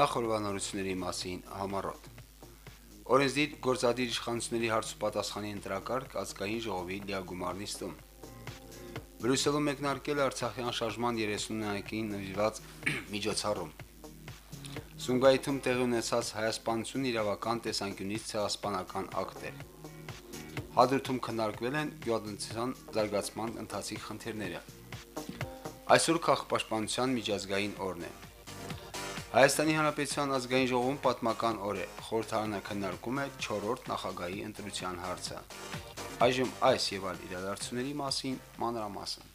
Նախորbanությունների մասին համառոտ։ Օրենսդիր գործադիր իշխանությունների հարց ու պատասխանի ընտրակարգ ազգային ժողովի լիագումար նիստում։ Բրյուսելում մեկնարկել է Արցախյան շարժման 39-ին նվիրված միջոցառում։ Սումգայիթում տեղի ունեցած հայասպանություն իրավական տեսանկյունից ցեղասպանական ակտ է։ Հադրութում քննարկվել են գյուղատնտեսության զարգացման ընթացիկ խնդիրները։ Այսօր քաղաքապաշտպանության միջազգային օրն է։ Հայաստանի Հանրապետության ազգային ժողովում պատմական օր է։ Խորհրդարանը քննարկում է 4-րդ նախագահի ընտրության հարցը։ Այժմ այս եւ այլ իրադարձությունների մասին մանրամասն։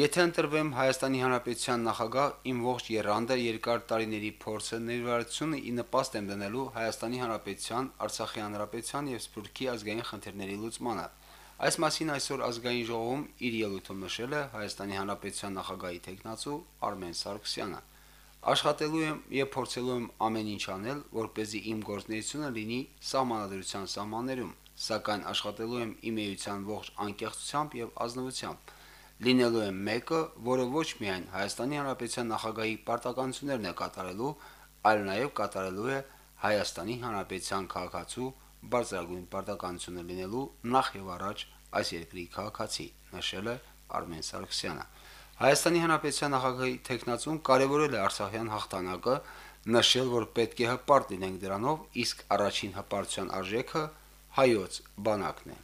Եթե ընտրվեմ Հայաստանի Հանրապետության նախագահ, իմ ողջ երանդը երկար տարիների փորձը ներվարությունը ի նպաստ եմ դնելու Հայաստանի Հանրապետության, Արցախի Հանրապետության եւ Սփյուռքի ազգային խնդիրների լուծմանը։ Այս մասին այսօր ազգային ժողովում իր ելույթում նշել է Հայաստանի Հանրապետության նախագահի տեխնացու Արմեն Սարգսյանը։ Աշխատելու եմ եւ փորձելու եմ ամեն ինչ անել, որ เป զի իմ գործունեությունը լինի սահմանադրության սահմաններում, սակայն աշխատելու եմ իմ էության ողջ անկեղծությամբ եւ ազնվությամբ լինելու է մեկը, որը ոչ միայն Հայաստանի Հանրապետության նախագահի պարտականություններն է կատարելու, այլ նաև կատարելու է Հայաստանի Հանրապետության քաղաքացու բարձրագույն պարտականությունը լինելու նախ եւ առաջ այս երկրի քաղաքացի, նշել է Արմեն Սարգսյանը։ Հայաստանի Հանրապետության նախագահի տեխնացուն կարևորել է Արցախյան հաղթանակը, նշել, որ պետք է հպարտ լինենք դրանով, իսկ առաջին հպարտության արժեքը հայոց բանակն է։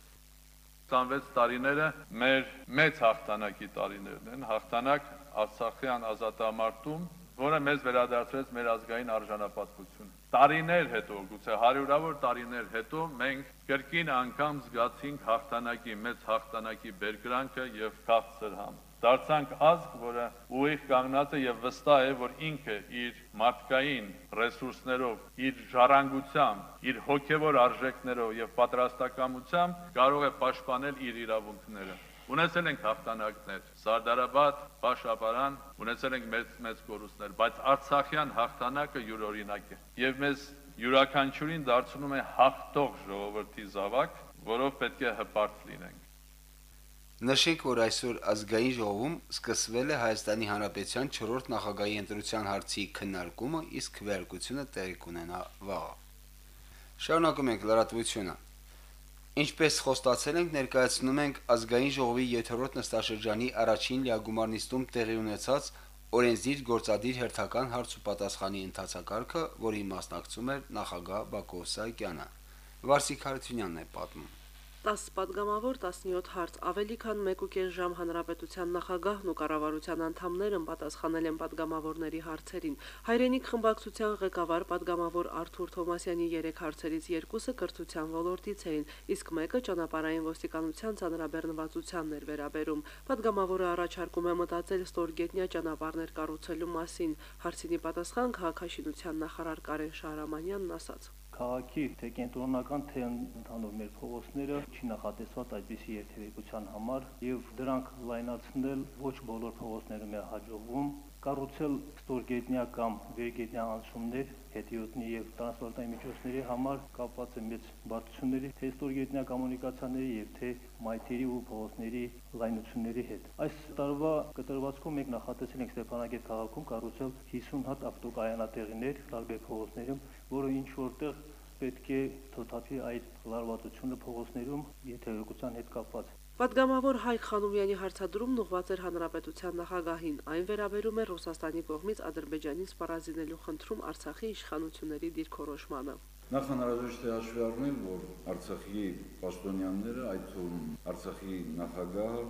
26 տարիները մեր մեծ հաղթանակի տարիներն են, հաղթանակ Արցախյան ազատամարտում, որը մեզ վերադարձրեց մեր ազգային արժանապատվությունը։ Տարիներ հետո, գուցե հարյուրավոր տարիներ հետո մենք կրկին անգամ զգացինք հաղթանակի մեծ հաղթանակի բերկրանքը եւ քաղցր համ դարձանք ազգ, որը ուղիղ կանգնած է եւ վստահ է, որ ինքը իր մարդկային ռեսուրսներով, իր ժառանգությամբ, իր հոգեվոր արժեքներով եւ պատրաստակամությամբ կարող է պաշտպանել իր իրավունքները։ Ունեցել ենք հաղթանակներ, Սարդարաբադ, Բաշապարան, ունեցել ենք մեծ մեծ կորուստներ, բայց Արցախյան հաղթանակը յուրօրինակ է եւ մեզ յուրաքանչյուրին դարձնում է հաղթող ժողովրդի զավակ, որով պետք է հպարտ լինենք։ Նշենք, որ այսօր ազգային ժողովում սկսվել է Հայաստանի Հանրապետության 4-րդ նախագահի ընտրության հարցի քննարկումը, իսկ քվեարկությունը տեղի կունենա վաղը։ Շարունակում ենք լրատվությունը։ Ինչպես խոստացել ենք, ներկայացնում ենք ազգային ժողովի 7-րդ նստաշրջանի առաջին լիագումար նիստում տեղի ունեցած օրենսդիր գործադիր հերթական հարց ու պատասխանի ընթացակարգը, որի մասնակցում էր նախագահ Բակո Սահակյանը։ Վարսիկ Հարությունյանն է պատմում։ 10 պատգամավոր 17 հարց ավելի քան 1.5 ժամ հանրապետության նախագահն ու կառավարության անդամներն պատասխանել են պատգամավորների հարցերին։ Հայրենիք խմբակցության ղեկավար պատգամավոր Արթուր Թոմասյանի 3 հարցերից երկուսը կրթության ոլորտից էին, իսկ մեկը ճանապարհային ոստիկանության ցանրաբեռնվածությանն էր վերաբերում։ Պատգամավորը առաջարկում է մտածել ստորգետնյա ճանապարհներ կառուցելու մասին։ Հարցինի պատասխան քաղաքաշինության նախարար Կարեն Շահրամանյանն ասաց քաղաքի թե կենտրոնական թե ընդհանուր մեր փողոցները չի նախատեսված այդպիսի երթևեկության համար եւ դրանք լայնացնել ոչ բոլոր փողոցներում է հաջողվում կառուցել ստորգետնյա կամ վերգետնյա անցումներ հետիոտնի եւ տրանսպորտային միջոցների համար կապված է մեծ բարդությունների թե ստորգետնյա կոմունիկացիաների եւ թե մայթերի ու փողոցների լայնությունների հետ։ Այս տարվա կտրվածքում մենք նախատեսել ենք Ստեփանագետ քաղաքում կառուցել 50 հատ ավտոկայանատեղիներ տարբեր փողոցներում, որը ինչ որտեղ պետք է թոթափի այդ լարվածությունը փողոցներում եթերոկության հետ կապված։ Պատգամավոր Հայկ Խանոմյանի հարցադրումն ուղղված էր հանրապետության նախագահին։ Այն վերաբերում է Ռուսաստանի կողմից Ադրբեջանին սպառազինելու խնդրում Արցախի իշխանությունների դիրքորոշմանը։ Նախ հնարավորություն է հաշվի առնել, որ Արցախի պաշտոնյաները, այդ թվում Արցախի նախագահը,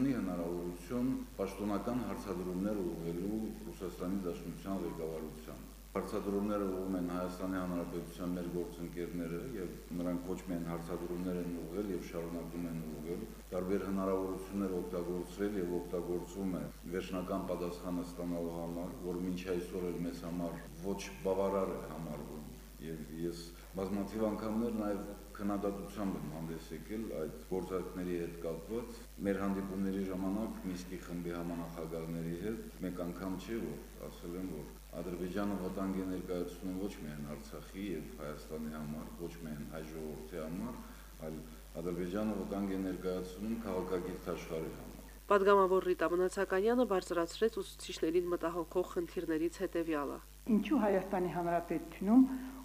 ունի հնարավորություն պաշտոնական հարցադրումներ ուղղելու Ռուսաստանի Դաշնության ղեկավարության Հարցադրումները ուղղում են Հայաստանի Հանրապետության մեր գործընկերները եւ նրանք ոչ միայն հարցադրումներ են ուղղել եւ շարունակում են ուղղել, տարբեր հնարավորություններ օգտագործել եւ օգտագործում է վերջնական պատասխանը ստանալու համար, որ մինչ այսօր էլ մեզ համար ոչ բավարար է համարվում եւ ես բազմաթիվ անգամներ նաեւ քննադատությամբ եմ հանդես եկել այդ գործակների հետ կապված մեր հանդիպումների ժամանակ Միսկի խմբի համանախագահների հետ մեկ անգամ չի որ ասել եմ որ Ադրբեջանը վտանգ է ներկայացնում ոչ միայն Արցախի եւ Հայաստանի համար, ոչ միայն հայ ժողովրդի համար, այլ Ադրբեջանը վտանգ է ներկայացնում քաղաքագիր աշխարհի համար։ Պատգամավոր Ռիտա Մնացականյանը բարձրացրեց ուսուցիչներին մտահոգող խնդիրներից հետևյալը. Ինչու Հայաստանի Հանրապետությունում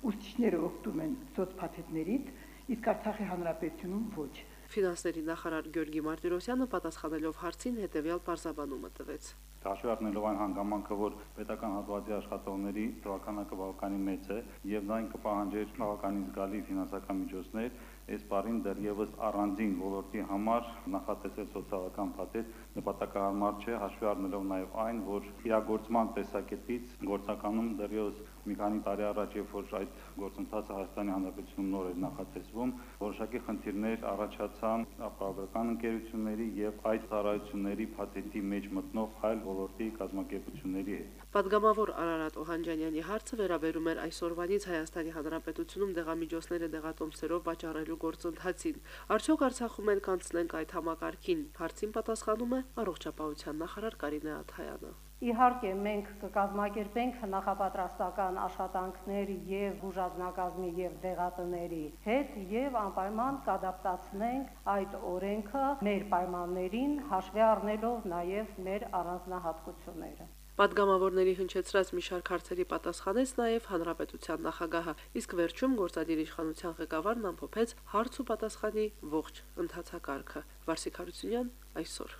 ուսուցիչները օգտվում են սոցփաթեթներից, իսկ Արցախի Հանրապետությունում ոչ։ Ֆինանսների նախարար Գյորգի Մարտիրոսյանը պատասխանելով հարցին հետևյալ բարձաբանումը տվեց հաշվի առնելով այն հանգամանքը, որ պետական հատվածի աշխատողների թվականակը բավականին մեծ է եւ դա այն կպահանջեր բավականին զգալի ֆինանսական միջոցներ, այս բառին դեռևս առանձին ոլորտի համար նախատեսել սոցիալական փաթեթ նպատակահարմար չէ, հաշվի առնելով նաև այն, որ իրագործման տեսակետից գործականում դեռևս մի քանի տարի առաջ, երբ որ այդ գործընթացը Հայաստանի Հանրապետությունում նոր էր նախատեսվում, որոշակի խնդիրներ առաջացան ապահովական ընկերությունների եւ այդ ծառայությունների փաթեթի մեջ մտնող այլ ոլորտի կազմակերպությունների հետ։ Պատգամավոր Արարատ Օհանջանյանի հարցը վերաբերում էր այսօրվանից Հայաստանի Հանրապետությունում դեղամիջոցները դեղատոմսերով վաճառելու գործընթացին։ Արդյոք Արցախում էլ կանցնենք այդ համակարգին։ Հարցին պատասխանում է առողջապահության նախարար Կարինե Աթայանը։ Իհարկե մենք կկազմակերպենք նախապատրաստական աշխատանքներ եւ բուժազնակազմի եւ դեղատների հետ եւ անպայման կադապտացնենք այդ օրենքը մեր պայմաններին հաշվի առնելով նաեւ մեր առանձնահատկությունները։ Պատգամավորների հնչեցրած մի շարք հարցերի պատասխանեց նաև հանրապետության նախագահը, իսկ վերջում գործադիր իշխանության ղեկավարն ամփոփեց հարց ու պատասխանի ողջ ընթացակարգը։ Վարսիկ Հարությունյան այսօր։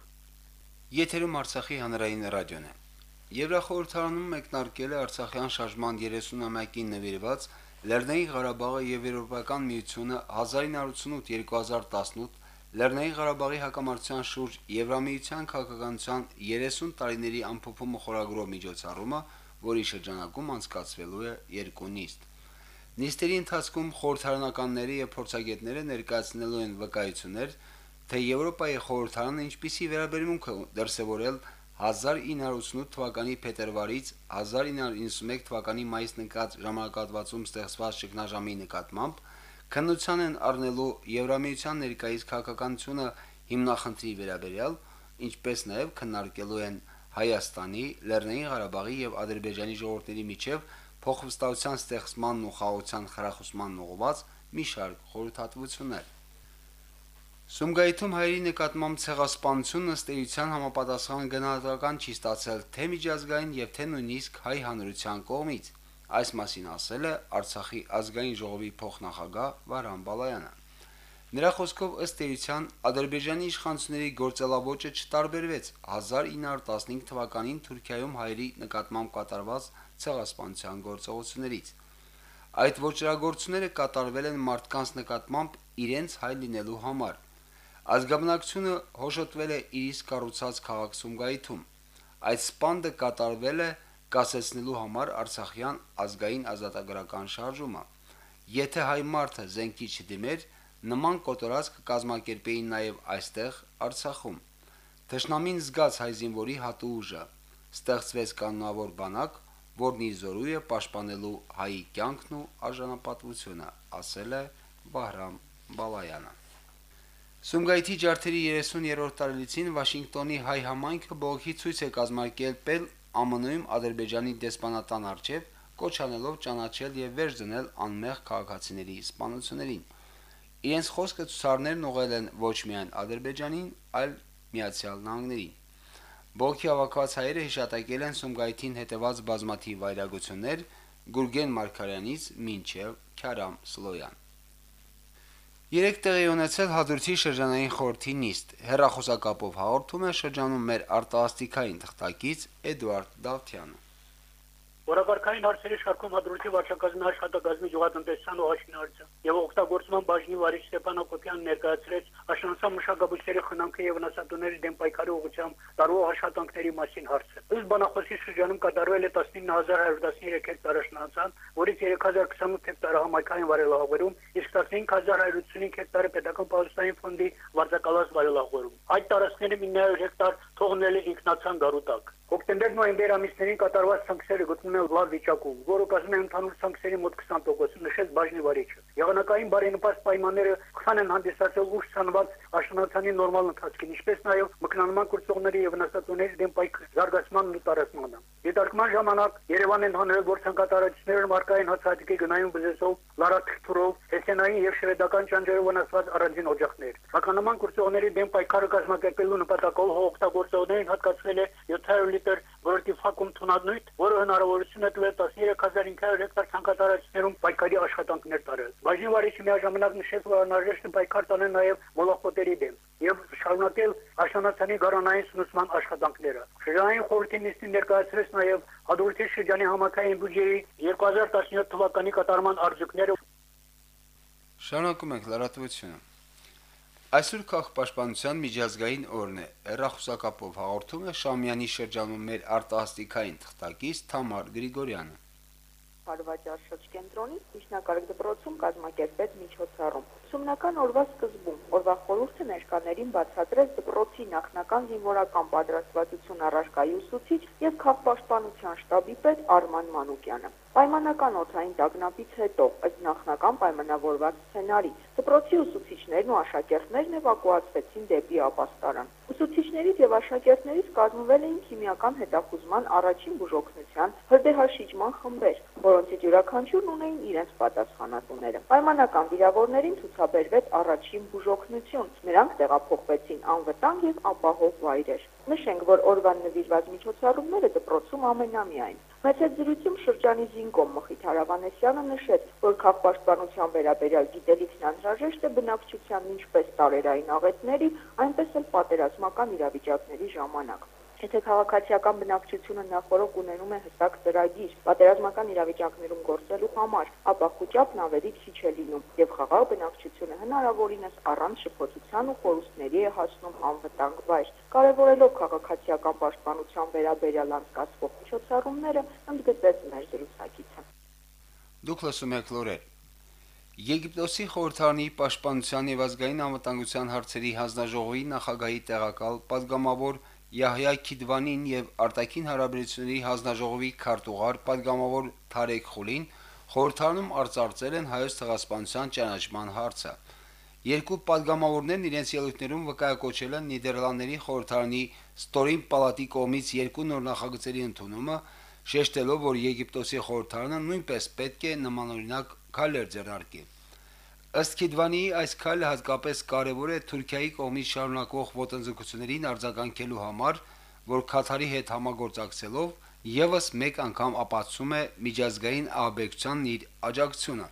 Եթերում Արցախի հանրային ռադիոն է։ Եվրախորհրդարանում մեկնարկել է Արցախյան շարժման 30-ամյակին նվիրված Լեռնային Ղարաբաղը եւ Եվրոպական միությունը 1988-2018 Լեռնային Ղարաբաղի հակամարտության շուրջ Եվրամիության քաղաքականության 30 տարիների ամփոփումը խորագրով միջոցառումը, որի շրջանակում անցկացվելու է երկու նիստ։ Նիստերի ընթացքում խորհրդարանականները եւ փորձագետները ներկայացնելու են վկայություններ, թե Եվրոպայի խորհրդարանը ինչպիսի վերաբերմունք է դրսևորել 1988 թվականի փետրվարից 1991 թվականի մայիս նկատ ժամանակահատվածում ստեղծված ճգնաժամի նկատմամբ քննության են առնելու Եվրամիության ներկայիս քաղաքականությունը հիմնախնդրի վերաբերյալ, ինչպես նաև քննարկելու են Հայաստանի, Լեռնային Ղարաբաղի եւ Ադրբեջանի ժողովուրդների միջև փոխվստահության ստեղծման ու խաղաղության խրախուսման ուղղված մի շարք խորհրդատվություններ։ Սումգայիթում հայերի նկատմամբ ցեղասպանությունը ըստ էության համապատասխան գնահատական չի ստացել թե միջազգային եւ թե նույնիսկ հայ հանրության կողմից։ Այս մասին ասել է Արցախի ազգային ժողովի փոխնախագահ Վարան Բալայանը։ Նրա խոսքով ըստ էության Ադրբեջանի իշխանությունների գործելավոճը չտարբերվեց 1915 թվականին Թուրքիայում հայերի նկատմամբ կատարված ցեղասպանության գործողություններից։ Այդ ոչրագործությունները կատարվել են մարդկանց նկատմամբ իրենց հայ լինելու համար։ Ազգաբնակությունը հոշոտվել է իր իսկ կառուցած քաղաք Սումգայիթում։ Այդ սպանդը կատարվել է կասեցնելու համար Արցախյան ազգային ազատագրական շարժումը։ Եթե հայ մարդը զենքի չդիմեր, նման կոտորած կկազմակերպեին նաև այստեղ Արցախում։ Տշնամին զգաց հայ զինվորի հատու ուժը։ Ստեղծվեց կանոնավոր բանակ, որն իր զորու է պաշտպանելու հայի կյանքն ու արժանապատվությունը, ասել է Բահրամ Բալայանը։ Սումգայիթի ջարդերի 30-րդ տարելիցին Վաշինգտոնի հայ համայնքը բողոքի ցույց է կազմակերպել ԱՄՆ-ում Ադրբեջանի դեսպանատան արչև կոչանելով ճանաչել եւ վերջ դնել անմեղ քաղաքացիների սպանություններին։ Իրենց խոսքը ցուսարներն ուղղել են ոչ միայն Ադրբեջանին, այլ Միացյալ Նահանգներին։ Բոքի ավակված հայերը հիշատակել են Սումգայիթին հետևած բազմաթիվ վայրագություններ Գուրգեն Մարկարյանից մինչև Քարամ Սլոյան։ Երեք տեղի ունեցել հադրութի շրջանային խորհրդի նիստ։ Հերրախոսակապով հաղորդում է շրջանում մեր արտասթիկային թղթակից Էդուարդ Դավթյանը։ Որակարգային հարցերի շարքում հադրութի վարչակազմի աշխատակազմի գյուղատնտեսության ու աշինարարության եւ օգտագործման բաժնի վարիչ Ստեփան Հակոբյանն ներկայացրեց աշնանցան մշակաբույսերի խնամքի եւ վնասատուների դեմ պայքարի ուղղությամբ տարվող աշխատանքների մասին հարցը։ Ըստ բանախոսի շրջանում կատարվել է 19113 հեկտար աշնանցան, որից 3028 հեկտարը համայնքային վարելահողերում, իսկ 15155 հեկտարը պետական պահոստային ֆոնդի վարձակալած վարելահողերում։ Այդ տարածքների 900 հեկտար թողնել է ինքնացան գարուտակ։ Հոկտեմբեր-նոյեմբեր ամիսներին կատարված սանկցիաները գտնվում են լավ վիճակում, որը կազմում է ընդհանուր սանկցիաների մոտ 20%, նշեց բաժնի վարիչը։ Եղանակային բարենպաստ պայմանները աղքան են հանդիսացել ուշ ցանված աշնանացանի նորմալ ընթացքին, ինչպես նաև մկնանման կուրսողների եւ վնասատուների դեմ պայք զարգացմանն ու տարածմանը։ Դիտարկման ժամանակ Երևանն հանրել, որ ցանկատարությունները մարկային հացահատիկի գնայուն բզեսով, լարաթրով, հեսենային եւ շվեդական ճանճերով վնասված առանձին օջախներ։ Հականման կուրսողների դեմ պայքարը կազմակերպելու նպատակով հողօգտագործողներին հատկացվել է նշեց, որ անհրաժեշտ է պայքար տանել նաև մոլախոտերի դեմ եւ շարունակել աշնանացանի գարանային սնուցման աշխատանքները։ Շրջանային խորհրդի նիստին ներկայացրեց նաև Ադոլֆի շրջանի համակային բյուջեի 2017 թվականի կատարման արդյունքները։ Շարունակում ենք լրատվությունը։ Այսօր քաղաքապաշտպանության միջազգային օրն է։ Հերախոսակապով հաղորդում է Շամյանի շրջանում մեր արտահասթիկային թղթակից Թամար Գրիգորյանը։ Հարվաճար շրջկենտրոնից միջնակարգ դպրոցում կազմակերպեց միջոցառում։ Ուսումնական օրվա սկզբում օրվա խորհուրդը ներկաներին բացատրեց դպրոցի նախնական զինվորական պատրաստվածություն առարկայի ուսուցիչ եւ քաղաքապաշտպանության շտաբի պետ Արման Մանուկյանը։ Պայմանական օթային տագնապից հետո ըստ նախնական պայմանավորված սցենարի դպրոցի ուսուցիչներն ու աշակերտներն էվակուացվեցին դեպի ապաստարան։ Ուսուցիչներից եւ աշակերտներից կազմվել էին քիմիական հետախուզման առաջին բուժօգնության հրդեհաշիջման խմբեր, որոնցից յուրաքանչյուրն ունեին իրենց պատասխանատուները։ Պայմանական վիրավորներին ցուցաբերվեց առաջին բուժօգնություն։ Նրանք տեղափոխվեցին անվտանգ եւ ապահով վայրեր։ Նշենք, որ օրվան նվիրված միջոցառումները դպրոցում ամենամյա են։ Մեծ զրույցում շրջանի զինկոմ Մխիթ Հարավանեսյանը նշեց, որ քաղաքապաշտպանության վերաբերյալ գիտելիքն անհրաժեշտ է բնակչության ինչպես տարերային աղետների, այնպես էլ պատերազմական իրավիճակների ժամանակ։ Եթե քաղաքացիական բնակչությունը նախորդ ուներում է հստակ ծրագիր պատերազմական իրավիճակներում գործելու համար, ապա խոճապն ավելի քիչ է լինում եւ խաղաղ բնակչությունը հնարավորինս առանց շփոթության ու խորհուրդների է հասնում անվտանգ վայր։ Կարևորելով քաղաքացիական պաշտպանության վերաբերյալ անցկացվող միջոցառումները, ընդգծեց մեր զրուցակիցը։ Դուք լսում եք լուրեր։ Եգիպտոսի խորհրդարանի պաշտպանության եւ ազգային անվտանգության հարցերի հանձնաժողովի նախագահի տեղակալ պատգամավոր Յահյա Քիդվանին եւ Արտաքին հարաբերությունների հանձնաժողովի քարտուղար падգամավոր Թարեկ Խուլին խորհրդանում արծարծել են հայոց ցեղասպանության ճանաչման հարցը։ Երկու падգամավորներն իրենց ելույթներում վկայակոչել են Նիդերլանդների խորհրդարանի Ստորին պալատի կողմից երկու նոր նախագծերի ընդունումը, շեշտելով, որ Եգիպտոսի խորհրդարանը նույնպես պետք է նմանօրինակ քայլեր ձեռնարկի։ Ըստ Քիդվանի այս քայլը հատկապես կարևոր է Թուրքիայի կողմից շարունակվող ոտնձգություններին արձագանքելու համար, որ Քաթարի հետ համագործակցելով եւս մեկ անգամ ապացուցում է միջազգային ահաբեկչությանն իր աջակցությունը։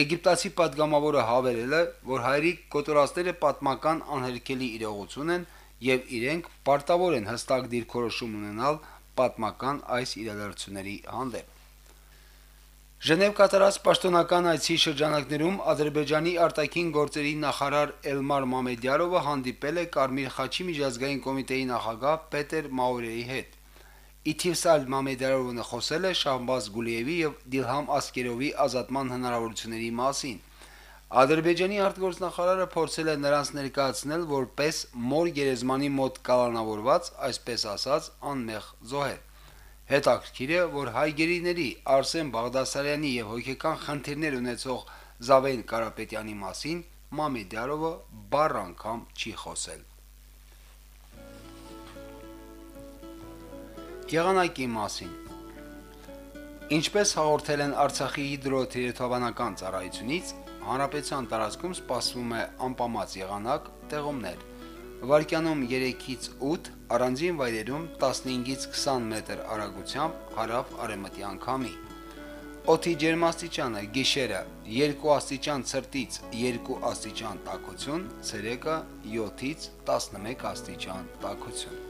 Եգիպտացի падգամավորը հավելել է, որ հայրիկ կոտորածները պատմական անհերքելի իրողություն են եւ իրենք պարտավոր են հստակ դիրքորոշում ունենալ պատմական այս իրադարձությունների հանդեպ։ Ժնև կատարած պաշտոնական այցի շրջանակներում Ադրբեջանի արտաքին գործերի նախարար Էլմար Մամեդյարովը հանդիպել է Կարմիր խաչի միջազգային կոմիտեի նախագահ Պետեր Մաուրեի հետ։ Իթիվսալ Մամեդյարովը խոսել է Շահբազ Գուլիևի եւ Դիլհամ Ասկերովի ազատման հնարավորությունների մասին։ Ադրբեջանի արտգործնախարարը փորձել է նրանց ներկայացնել որպես մոր գերեզմանի մոտ կալանավորված, այսպես ասած, անմեղ զոհեր։ Հետաքրքիր է, որ հայգերիների Արսեն Բաղդասարյանի եւ հոգեկան խնդիրներ ունեցող Զավեն Կարապետյանի մասին Մամեդյարովը բառ անգամ չի խոսել։ Եղանակի մասին Ինչպես հաղորդել են Արցախի հիդրոթերապևտաբանական ծառայությունից, հանրապետության տարածքում սպասվում է անպամած եղանակ, տեղումներ վարկյանում 3-ից 8, առանձին վայրերում 15-ից 20 մետր արագությամբ հարավ արևմտյան քամի։ Օդի ջերմաստիճանը՝ գիշերը 2 աստիճան ցրտից 2 աստիճան տաքություն, ցերեկը 7-ից 11 աստիճան տաքություն։